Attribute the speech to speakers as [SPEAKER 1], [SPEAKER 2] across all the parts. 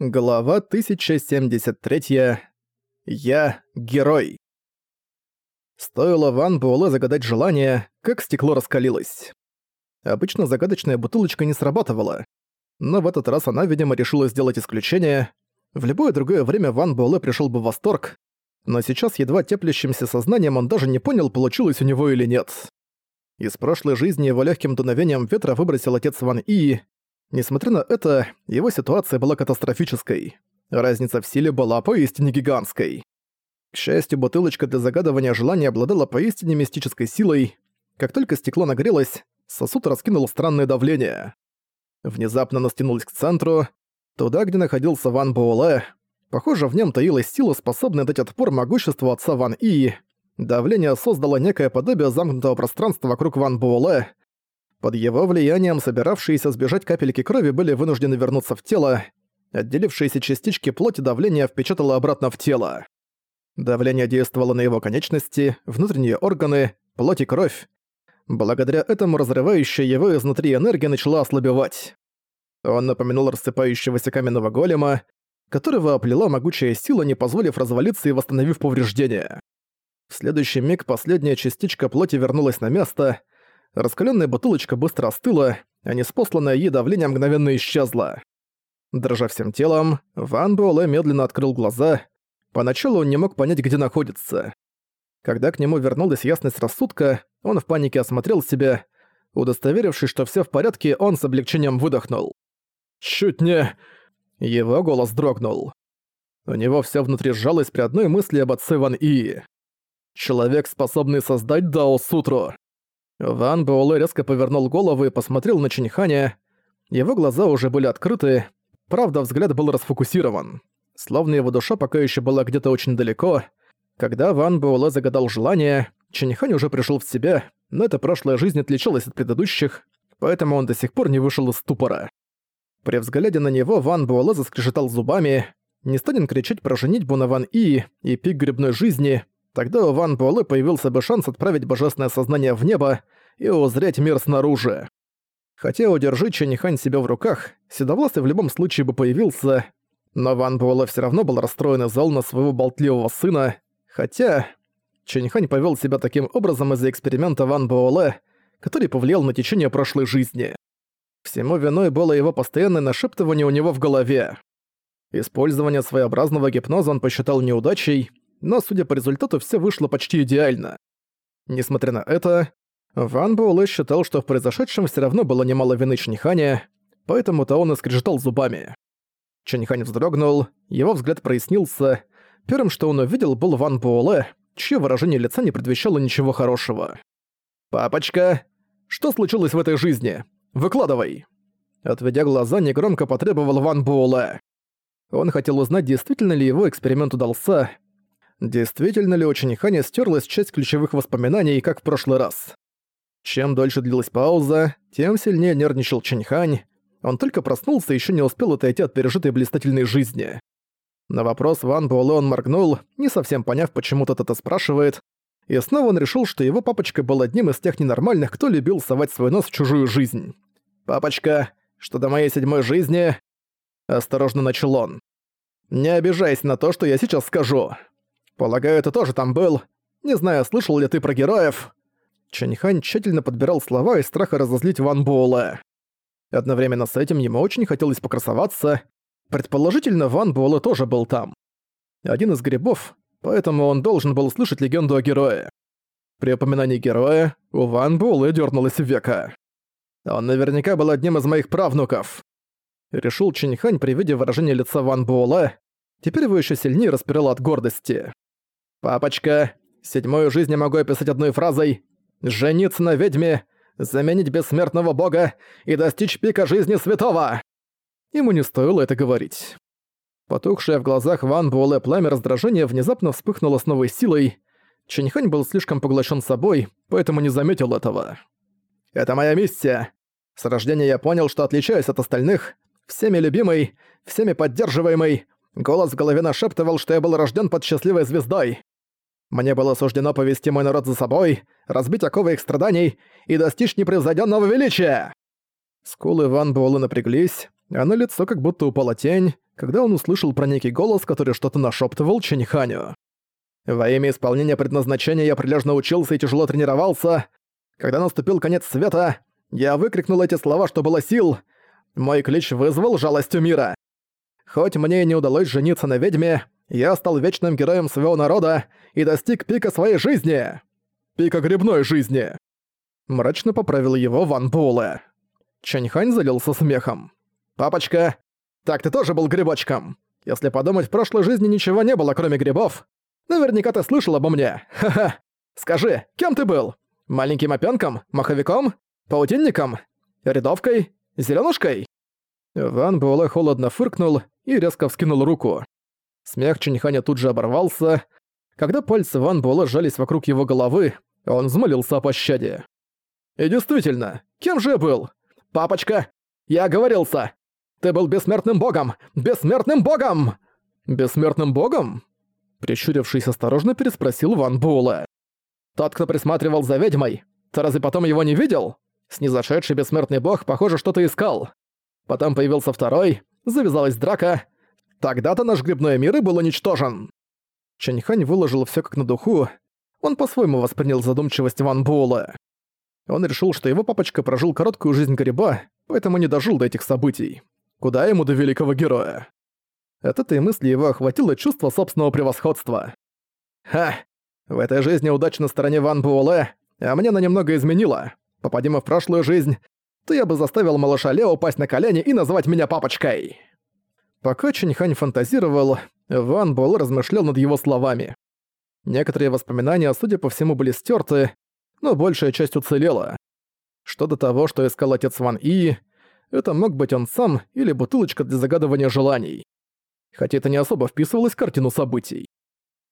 [SPEAKER 1] Глава 1073. Я герой. Стоило Ван Буэлэ загадать желание, как стекло раскалилось. Обычно загадочная бутылочка не срабатывала. Но в этот раз она, видимо, решила сделать исключение. В любое другое время Ван Буэлэ пришел бы в восторг, но сейчас едва теплящимся сознанием он даже не понял, получилось у него или нет. Из прошлой жизни его легким дуновением ветра выбросил отец Ван И. Несмотря на это, его ситуация была катастрофической. Разница в силе была поистине гигантской. К счастью, бутылочка для загадывания желания обладала поистине мистической силой. Как только стекло нагрелось, сосуд раскинул странное давление. Внезапно оно стянулось к центру, туда, где находился Ван Буэлэ. Похоже, в нем таилась сила, способная дать отпор могуществу отца Ван И. Давление создало некое подобие замкнутого пространства вокруг Ван Буэлэ. Под его влиянием собиравшиеся сбежать капельки крови были вынуждены вернуться в тело. Отделившиеся частички плоти давления впечатало обратно в тело. Давление действовало на его конечности, внутренние органы, плоть и кровь. Благодаря этому разрывающая его изнутри энергия начала ослабевать. Он напоминал рассыпающегося каменного голема, которого оплела могучая сила, не позволив развалиться и восстановив повреждения. В следующий миг последняя частичка плоти вернулась на место, раскаленная бутылочка быстро остыла, а неспосланное ей давление мгновенно исчезло. Дрожа всем телом, Ван Буэлэ медленно открыл глаза. Поначалу он не мог понять, где находится. Когда к нему вернулась ясность рассудка, он в панике осмотрел себя. Удостоверившись, что все в порядке, он с облегчением выдохнул. «Чуть не...» Его голос дрогнул. У него все внутри сжалось при одной мысли об отце Ван И. Человек, способный создать Дао-сутру. Ван Буэлэ резко повернул голову и посмотрел на Чиньханя. Его глаза уже были открыты, правда, взгляд был расфокусирован. Словно его душа пока еще была где-то очень далеко. Когда Ван Буэлэ загадал желание, Чиньхань уже пришел в себя, но эта прошлая жизнь отличалась от предыдущих, поэтому он до сих пор не вышел из ступора. При взгляде на него Ван Буэлэ заскрежетал зубами. Не станет кричать про женитьбу на Ван И и пик грибной жизни, Тогда у Ван Буэлэ появился бы шанс отправить божественное сознание в небо и узреть мир снаружи. Хотя удержи Чэньхань себя в руках, Седовласый в любом случае бы появился, но Ван Буэлэ всё равно был расстроен и зол на своего болтливого сына, хотя... Чэньхань повел себя таким образом из-за эксперимента Ван Буэлэ, который повлиял на течение прошлой жизни. Всему виной было его постоянное нашептывание у него в голове. Использование своеобразного гипноза он посчитал неудачей, но, судя по результату, все вышло почти идеально. Несмотря на это, Ван Буэлэ считал, что в произошедшем все равно было немало вины Чниханя, поэтому-то он и скрежетал зубами. Чанихань вздрогнул, его взгляд прояснился. Первым, что он увидел, был Ван Буэлэ, чье выражение лица не предвещало ничего хорошего. «Папочка, что случилось в этой жизни? Выкладывай!» Отведя глаза, негромко потребовал Ван Буэлэ. Он хотел узнать, действительно ли его эксперимент удался, Действительно ли у Чиниханя стерлась часть ключевых воспоминаний, как в прошлый раз? Чем дольше длилась пауза, тем сильнее нервничал Чиньхань. Он только проснулся и еще не успел отойти от пережитой блистательной жизни. На вопрос Ван Буэлэ он моргнул, не совсем поняв, почему тот это спрашивает, и снова он решил, что его папочка был одним из тех ненормальных, кто любил совать свой нос в чужую жизнь. «Папочка, что до моей седьмой жизни...» Осторожно начал он. «Не обижайся на то, что я сейчас скажу. Полагаю, ты тоже там был. Не знаю, слышал ли ты про героев». Чаньхань тщательно подбирал слова из страха разозлить Ван Буэлэ. Одновременно с этим ему очень хотелось покрасоваться. Предположительно, Ван Буэлэ тоже был там. Один из грибов, поэтому он должен был слышать легенду о герое. При упоминании героя у Ван Буэлэ дёрнулось века. Он наверняка был одним из моих правнуков. Решил Чиньхань при виде выражения лица Ван Буэлэ. Теперь его еще сильнее распирало от гордости. «Папочка, седьмую жизнь я могу описать одной фразой. Жениться на ведьме, заменить бессмертного бога и достичь пика жизни святого!» Ему не стоило это говорить. Потухшее в глазах Ван Буэлэ пламя раздражения внезапно вспыхнуло с новой силой. Чэньхань был слишком поглощен собой, поэтому не заметил этого. «Это моя миссия. С рождения я понял, что отличаюсь от остальных, всеми любимый, всеми поддерживаемый. Голос в голове нашептывал, что я был рожден под счастливой звездой. Мне было суждено повести мой народ за собой, разбить оковы их страданий и достичь непревзойденного величия!» Скулы Ван Буэлла напряглись, а на лицо как будто упала тень, когда он услышал про некий голос, который что-то нашептывал Чэньханю. Во имя исполнения предназначения я прилежно учился и тяжело тренировался. Когда наступил конец света, я выкрикнул эти слова, что было сил. Мой клич вызвал жалость у мира. Хоть мне и не удалось жениться на ведьме, я стал вечным героем своего народа и достиг пика своей жизни. Пика грибной жизни. Мрачно поправил его Ван Буэлэ. Чаньхань залился смехом. «Папочка, так ты тоже был грибочком. Если подумать, в прошлой жизни ничего не было, кроме грибов. Наверняка ты слышал обо мне. Ха-ха. Скажи, кем ты был? Маленьким опёнком? Маховиком? Паутинником? Рядовкой? Зелёнушкой?» Ван Буэлэ холодно фыркнул и резко вскинул руку. Смех Чиньханя тут же оборвался. Когда пальцы Ван Буэлэ сжались вокруг его головы, он взмолился о пощаде. «И действительно, кем же я был? Папочка, я оговорился! Ты был бессмертным богом! Бессмертным богом!» «Бессмертным богом?» Прищурившись осторожно, переспросил Ван Буэлэ. «Тот, кто присматривал за ведьмой, ты разве потом его не видел? Снизошедший бессмертный бог, похоже, что-то искал. Потом появился второй, завязалась драка. Тогда-то наш грибной мир и был уничтожен. Чаньхань выложил все как на духу. Он по-своему воспринял задумчивость Ван Буэлла. Он решил, что его папочка прожил короткую жизнь гриба, поэтому не дожил до этих событий. Куда ему до великого героя? От этой мысли его охватило чувство собственного превосходства. Ха! В этой жизни удача на стороне Ван Буэлэ, а мне она немного изменила. Попадем в прошлую жизнь, то я бы заставил малыша Лео упасть на колени и назвать меня папочкой». Пока Чиньхань фантазировал, Ван Буэлэ размышлял над его словами. Некоторые воспоминания, судя по всему, были стерты, но большая часть уцелела. Что до того, что искал отец Ван И, это мог быть он сам или бутылочка для загадывания желаний. Хотя это не особо вписывалось в картину событий.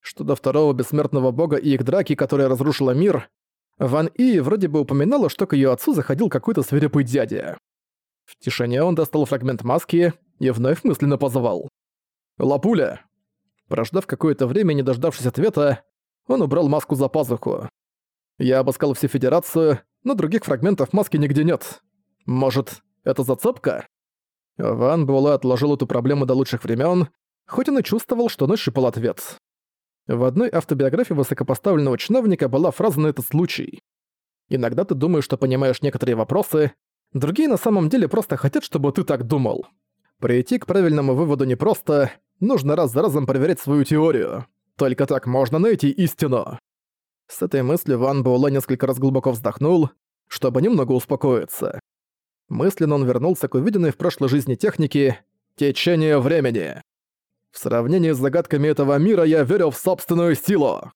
[SPEAKER 1] Что до второго бессмертного бога и их драки, которая разрушила мир, Ван И вроде бы упоминала, что к её отцу заходил какой-то свирепый дядя. В тишине он достал фрагмент маски и вновь мысленно позвал. «Лапуля!» Прождав какое-то время, не дождавшись ответа, он убрал маску за пазуху. Я обыскал всю Федерацию, но других фрагментов маски нигде нет. Может, это зацепка? Ван Буэлэ отложил эту проблему до лучших времен, хоть он и чувствовал, что нащупал ответ. В одной автобиографии высокопоставленного чиновника была фраза на этот случай. «Иногда ты думаешь, что понимаешь некоторые вопросы, другие на самом деле просто хотят, чтобы ты так думал. Прийти к правильному выводу непросто, нужно раз за разом проверять свою теорию. Только так можно найти истину». С этой мыслью Ван Буэлэ несколько раз глубоко вздохнул, чтобы немного успокоиться. Мысленно он вернулся к увиденной в прошлой жизни технике «течение времени». В сравнении с загадками этого мира я верил в собственную силу.